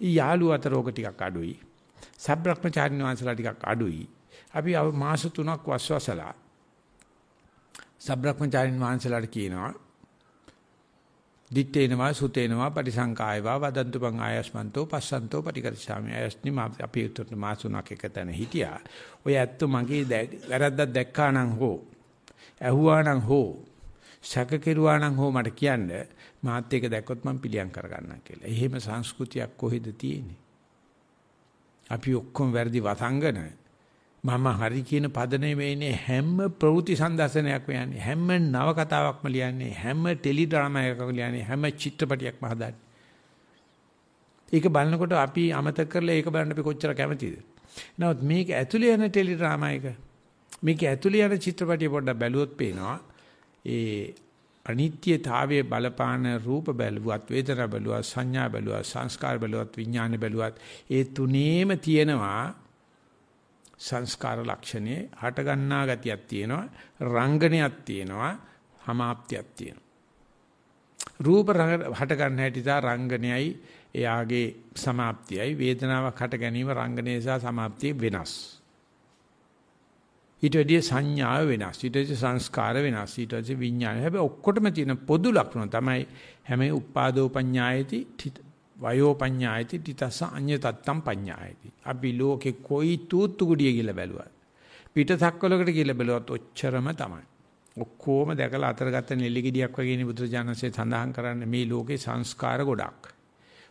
යාළුව අතර ඕක ටිකක් අඩුයි. සබ්‍රක්‍මචාරින් වංශලා ටිකක් අඩුයි. අපි මාස 3ක් වස්වසලා සබ්‍රක්‍මචාරින් වංශලාට කියනවා දිත්තේනවා සුතේනවා පටිසංකායවා වදන්තු බං ආයස්මන්තෝ පස්සන්තෝ පටිකරිසාමි ආයස්නි මා අපි උතුරට මාසුණක් එක තැන හිටියා. ඔය ඇත්ත මගේ වැරද්දක් දැක්කා නම් හෝ ඇහුවා නම් හෝ සැක කෙරුවා නම් හෝ මට කියන්න මාත් එක දැක්කොත් මම පිළියම් කරගන්නම් කියලා. එහෙම සංස්කෘතියක් කොහෙද තියෙන්නේ? අපි ඔක්කොම වැරදි වසංගන මම හරි කියන පදනේ මේනේ හැම ප්‍රවෘත්ති සම්දර්ශනයක් යන්නේ හැම නව කතාවක්ම ලියන්නේ හැම ටෙලි ඩ්‍රාමා එකක් ලියන්නේ හැම චිත්‍රපටයක්ම හදන්නේ. ඒක බලනකොට අපි අමතක කරලා ඒක බලන්න අපි කොච්චර කැමතිද? නමුත් මේක ඇතුලේ යන ටෙලි ඩ්‍රාමා එක මේක ඇතුලේ යන චිත්‍රපටිය පොඩ්ඩක් බැලුවොත් පේනවා ඒ අනිත්‍යතාවයේ බලපාන රූප බැලුවත් වේදනා බැලුවත් සංඥා බැලුවත් සංස්කාර බැලුවත් විඥාන බැලුවත් ඒ තුනේම තියෙනවා සංස්කාර ලක්ෂණේ හට ගන්නා ගතියක් තියෙනවා රංගනයක් තියෙනවා හමාප්තියක් තියෙනවා. රූප හට ගන්න හැටි තා රංගනයයි එයාගේ සමාප්තියයි. වේදනාවක් හට ගැනීම රංගනය සහ සමාප්තිය වෙනස්. ඊට වැඩිය සංඥාව වෙනස් ඊට වැඩිය සංස්කාර වෙනස් ඊට වැඩිය විඥාන හැබැයි ඔක්කොටම තියෙන පොදු ලක්ෂණ තමයි හැම උපාදෝ පඤ්ඤායති වයෝ පඤ්ඤායති තිතස අඤ්‍ය තත්තම් පඤ්ඤායති අපි ලෝකේ කොයි තූත්තු කුඩිය කියලා බැලුවත් පිටසක්වලකට කියලා බැලුවත් ඔච්චරම තමයි ඔක්කොම දැකලා අතරගත නෙල්ලි ගෙඩියක් වගේ නේ බුදුරජාණන්සේ සඳහන් කරන්නේ මේ ලෝකේ සංස්කාර ගොඩක්.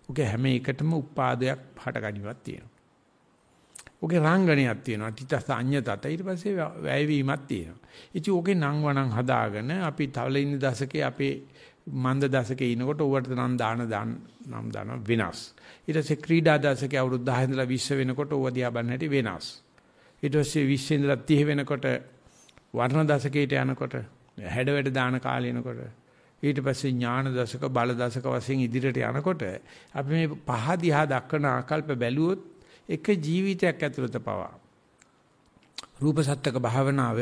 ඔක හැම එකටම උපාදයක් හටගනිවක් තියෙනවා. ඔගේ රාංගණයක් තියෙනවා. තිතස අඤ්‍යතත. ඊට පස්සේ වැයවීමක් තියෙනවා. ඉතින් ඔගේ නම් වණන් හදාගෙන අපි තවලින් දශකේ අපේ මන්ද දශකේ ඉනකොට ඌවට නම් දාන දාන නම් දාන වෙනස්. ඊට පස්සේ ක්‍රීඩා දශකේ අවුරුදු 10 ඉඳලා 20 වෙනකොට ඌව දිහා බලන්න හැටි වෙනස්. ඊට පස්සේ 20 ඉඳලා 30 වෙනකොට වර්ණ දශකයට යනකොට හැඩ වැඩ දාන කාලේ එනකොට ඊට පස්සේ ඥාන දශක බල දශක වශයෙන් ඉදිරියට යනකොට අපි මේ පහ දිහා දක්වන ආකල්ප බැලුවොත් එක ජීවිතයක් ඇතුළත පවා. රූප සත්‍යක භාවනාව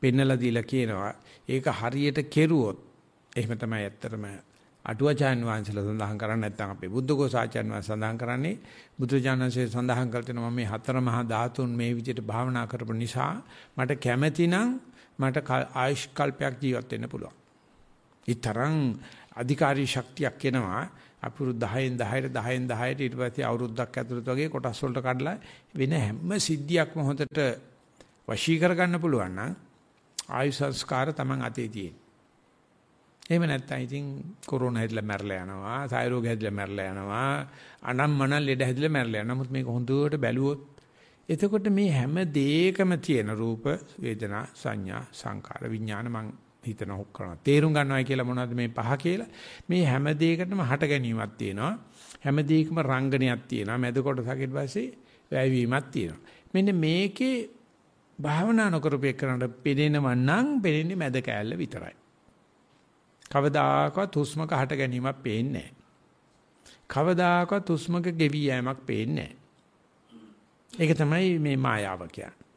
පෙන්නලා දීලා කියනවා. ඒක හරියට කෙරුවොත් එහෙම තමයි ඇත්තටම අටුවචාන් වහන්සේලා සඳහන් කරන්නේ නැත්නම් අපේ බුද්ධඝෝසාචාන් වහන්සේ සඳහන් කරන්නේ. බුදුජානන්සේ සඳහන් කළ තියෙනවා මේ හතර මහා ධාතුන් මේ විදිහට භාවනා කරපු නිසා මට කැමැතිනම් මට ආයුෂ් කල්පයක් ජීවත් වෙන්න පුළුවන්. ඊතරම් අධිකාරී ශක්තියක් එනවා. අපුරු 10න් 10ට 10න් 10ට ඊට පස්සේ අවුරුද්දක් ඇතුළත වගේ කොටස් වලට කඩලා වෙන හැම සිද්ධියක්ම හොඳට වශී කරගන්න පුළුවන් නම් ආයු සංස්කාර Taman අතේ තියෙන. එහෙම නැත්නම් ඉතින් කොරෝනා හැදිලා මැරලා යනවා, සාය රෝග හැදිලා මැරලා යනවා, අනම්මන ලෙඩ හැදිලා මැරලා යනවා. නමුත් මේක හොඳට බැලුවොත් එතකොට මේ හැම දෙයකම තියෙන රූප, වේදනා, සංඥා, සංකාර, විඥාන මං හිතන හොක් කරනවා. තේරුම් ගන්නවයි කියලා මොනවද මේ පහ කියලා? මේ හැම දෙයකටම හට ගැනීමක් තියෙනවා. හැම දෙයකම රංගනයක් තියෙනවා. මැද කොටසක් ඊට පස්සේ වැයවීමක් තියෙනවා. මෙන්න මේකේ භාවනා නොකරපේ කරනට පෙනෙනව නම් පෙනෙන්නේ මැද කෑල්ල විතරයි. කවදාකවත් හුස්මක හට ගැනීමක් පේන්නේ නැහැ. කවදාකවත් හුස්මක ගෙවි යෑමක් පේන්නේ නැහැ. ඒක තමයි මේ මායාව කියන්නේ.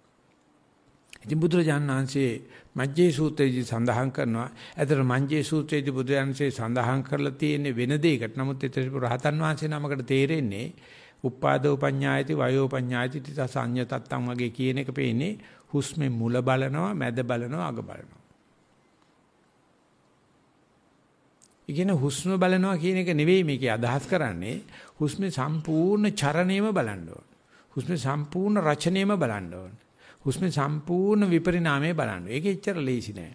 ඉතින් බුදුරජාණන් වහන්සේ මජ්ජේ සූත්‍රයේදී සඳහන් කරනවා. ඇතර මජ්ජේ සූත්‍රයේදී බුදුරජාණන්සේ සඳහන් කරලා තියෙන්නේ වෙන දෙයකට. නමුත් ඒතර රහතන් වහන්සේ නමකට තේරෙන්නේ උපාදෝ පඤ්ඤායති වයෝ පඤ්ඤායති තිත සංඤ තත්තම් වගේ කියන එක පේන්නේ හුස්මේ මුල බලනවා, මැද බලනවා, අග බලනවා. ඉගෙන හුස්ම බලනවා කියන එක නෙවෙයි මේකේ අදහස් කරන්නේ. හුස්මේ සම්පූර්ණ චරණයම බලන්න ඕන. හුස්මේ සම්පූර්ණ රචනයම බලන්න ඕන. හුස්මේ සම්පූර්ණ විපරිණාමය බලන්න. ඒක එච්චර ලේසි නෑ.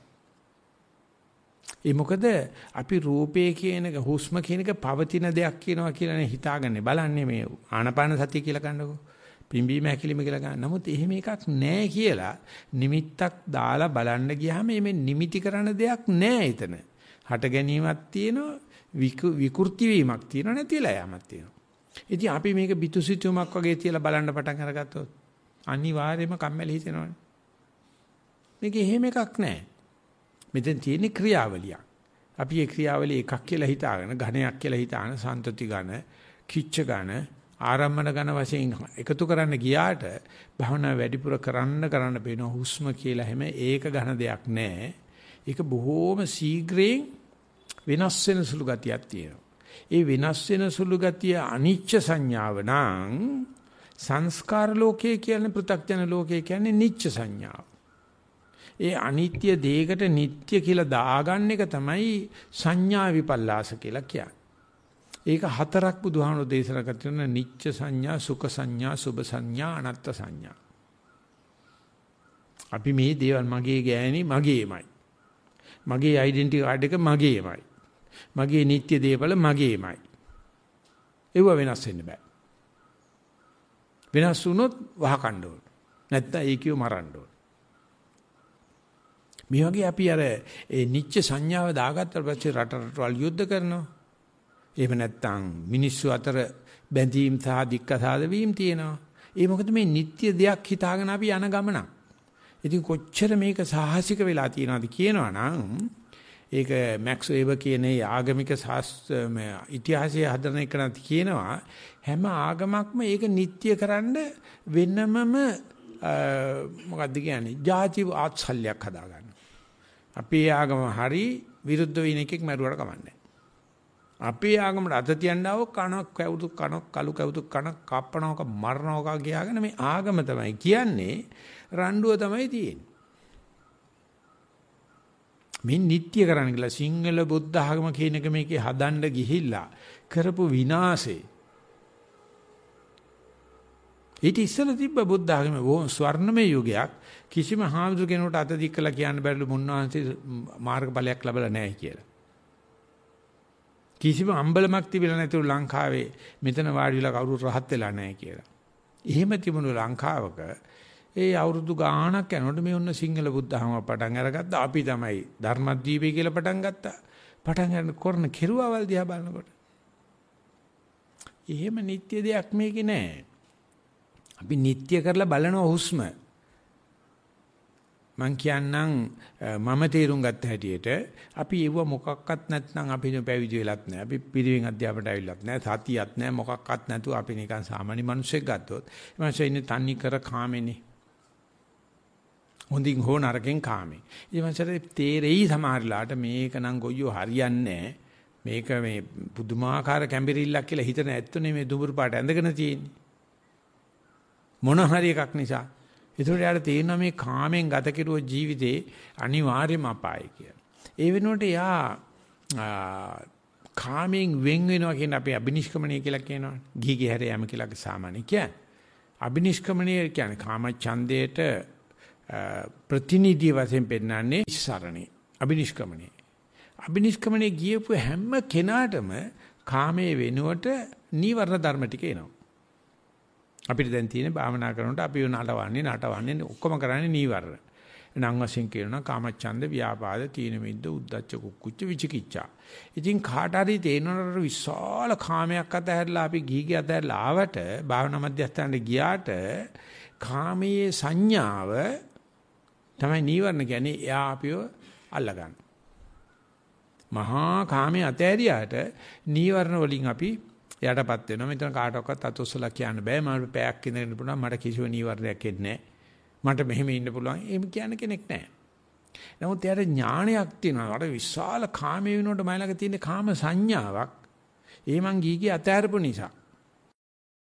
ඒ මොකද අපි රූපේ කියන එක හුස්ම කියන එක පවතින දෙයක් කියනවා කියලානේ හිතාගන්නේ. බලන්නේ මේ ආනපාන සතිය කියලා ගන්නකො. පිම්බීම හැකිලිම කියලා ගන්න. නමුත් එහෙම එකක් නෑ කියලා නිමිත්තක් දාලා බලන්න ගියාම මේ නිමිති කරන දෙයක් නෑ එතන. හට ගැනීමක් තියෙනවා විකෘති වීමක් තියෙනවා නැතිලා යamak තියෙනවා. ඉතින් අපි මේක බිතුසිතුමක් වගේ තියලා බලන්න පටන් අරගත්තොත් අනිවාර්යයෙන්ම කම්මැලි හිතෙනවනේ. මේක එහෙම එකක් නැහැ. මෙතෙන් තියෙන ක්‍රියාවලියක්. අපි ඒ ක්‍රියාවලිය එකක් කියලා හිතාගෙන ඝණයක් කියලා හිතාන සන්තති ඝන, කිච්ච ඝන, ආරම්මන ඝන වශයෙන් එකතු කරන්න ගියාට භවනා වැඩිපුර කරන්න කරන්න පේන හුස්ම කියලා හැම ඒක ඝන දෙයක් නැහැ. ඒක බොහෝම ශීඝ්‍රයෙන් වෙනස් වෙන සුළු ගතියක් තියෙනවා. ඒ වෙනස් වෙන සුළු ගතිය අනිච්ච සංඥාව නම් සංස්කාර ලෝකයේ කියන්නේ පෘථග්ජන ලෝකයේ කියන්නේ නිච්ච සංඥාව. ඒ අනිත්‍ය දෙයකට නিত্য කියලා දාගන්න එක තමයි සංඥා විපල්ලාස කියලා කියන්නේ. ඒක හතරක් බුදුහාමුදුරෝ දේශනා කරන නිච්ච සංඥා, සුඛ සංඥා, සුභ සංඥා, අනත්ත් සංඥා. අපි මේ දේවල් මගේ ගෑණි මගේමයි. මගේ ඩෙන්ටිටි කාඩ් එක මගේමයි. මගේ නිත්‍ය දේවල් මගේමයි. ඒව වෙනස් වෙන්න බෑ. වෙනස් වුණොත් වහකණ්ඩ ඕන. නැත්නම් ඒකියව මරන්න ඕන. මේ වගේ අපි අර ඒ නිච්ච සංඥාව දාගත්තට පස්සේ රට රටවල් යුද්ධ කරනවා. එහෙම නැත්නම් මිනිස්සු අතර බැඳීම් සහ දික්කසාද වීම තියෙනවා. ඒ මොකද මේ නිත්‍ය දෙයක් හිතාගෙන අපි යන ගමනක්. ඉතින් කොච්චර මේක සාහසික වෙලා තියෙනවද කියනවනම් ඒක මැක්ස් වේබර් කියන ඒ ආගමික ශාස්ත්‍ර ඉතිහාසය හදන එක නැති කියනවා හැම ආගමක්ම ඒක නිත්‍ය කරන්න වෙනමම මොකද්ද කියන්නේ ಜಾති ආත්සල්‍යයක් හදාගන්න. අපේ ආගම හරි විරුද්ධ වෙන එකෙක් මරුවට කමන්නේ. අපේ ආගමට අත තියන්නව කණක් කැවුතු කණක් කළු කැවුතු කණක් කප්පනවක මරනවක ගියාගෙන මේ ආගම තමයි කියන්නේ රණ්ඩුව තමයි තියෙන්නේ. මේ නිට්ටය කරන්න කියලා සිංහල බුද්ධ ආගම කියන එක මේකේ හදන්න ගිහිල්ලා කරපු විනාශේ ඊට ඉස්සෙල්ල තිබ්බ බුද්ධ ආගමේ බොහොම ස්වර්ණමය යුගයක් කිසිම හාමුදුර කෙනෙකුට අත දික්කලා කියන්න බැරිලු මුන්වහන්සේ මාර්ගඵලයක් ලැබලා නැහැ කියලා. කිසිම අම්බලමක් තිබිලා නැතුව ලංකාවේ මෙතන වාඩි වෙලා කවුරුත් රහත් වෙලා නැහැ කියලා. එහෙම තිබුණු ලංකාවක ඒ අවුරුදු ගාණක් යනකොට මේ ඔන්න සිංහල බුද්ධහම පටන් අරගත්තා. අපි තමයි ධර්මද්වීපය කියලා පටන් ගත්තා. පටන් ගන්න කරන කෙරුවවල් දිහා බලනකොට. එහෙම නිත්‍ය දෙයක් මේකේ නැහැ. අපි නිත්‍ය කරලා බලන හුස්ම මං කියන්නම් මම තේරුම් ගත්ත හැටියට අපි ඒව මොකක්වත් නැත්නම් අපි පැවිදි වෙලත් නැහැ. අපි පිරිවෙන් අධ්‍යාපනයට ඇවිල්ලත් නැහැ. සතියක් නැහැ. මොකක්වත් නැතුව අපි නිකන් සාමාන්‍ය මිනිස්සෙක් ගත්තොත් ඒ මිනිස්සු ඉන්නේ තනි කර කාමෙනේ. හොඳින් හෝ නරකෙන් කාමේ. ඒ මනසට තේරෙයි සමහරලාට මේක නම් ගොයියෝ හරියන්නේ මේක මේ පුදුමාකාර කැම්බිරිල්ලක් කියලා හිතන ඇත්තනේ මේ දුඹුරු පාට ඇඳගෙන තියෙන්නේ. මොන හරි එකක් නිසා. ඒතකොට යාට තේරෙනවා මේ කාමෙන් ගත කෙරුව ජීවිතේ අනිවාර්යම අපායයි කියලා. ඒ වෙනුවට යා කාමෙන් වෙන් වෙනවා කියන අපේ අබිනිෂ්ක්‍මණය කියලා කියනවා. ගිහිගේ හැර යම කියලා සාමාන්‍ය කියන්නේ. අබිනිෂ්ක්‍මණය කියන්නේ කාම ඡන්දයට ප්‍රතිනිධිය වශයෙන් පෙන්වන්නේ ඉස්සරණේ අබිනිෂ්ක්‍මණේ. අබිනිෂ්ක්‍මණේ ගියපු හැම කෙනාටම කාමයේ වෙනුවට නීවරණ ධර්ම ටික එනවා. අපිට දැන් තියෙන භාවනා කරනකොට අපි නටවන්නේ නටවන්නේ ඔක්කොම කරන්නේ නීවරණ. නම් වශයෙන් කියනවා කාමච්ඡන්ද ව්‍යාපාද තීන මිද්ද උද්දච්ච කුක්කුච්ච විචිකිච්ඡා. ඉතින් කාට හරි තේනනට විශාල කාමයක් අතහැරලා අපි ගිහිගේ අතහැරලා ආවට භාවනා මධ්‍යස්ථානට ගියාට කාමයේ සංඥාව තමයි නීවරණ කියන්නේ එයා අපිව අල්ලගන්න. මහා කාමයේ අතෑරියාට නීවරණ වලින් අපි යටපත් වෙනවා. මෙතන කාටවත් අතොස්සලා කියන්න බෑ. මම පැයක් ඉඳගෙන පුළුවන් මට කිසිම නීවරණයක් එන්නේ මට මෙහෙම ඉන්න පුළුවන්. එහෙම කියන කෙනෙක් නැහැ. නමුත් එයාට ඥානයක් තියෙනවා. අර විශාල කාමයේ වෙනකොට මයිලක තියෙන කාම සංඥාවක්. ඒ මං ගීගේ අතෑරපු නිසා.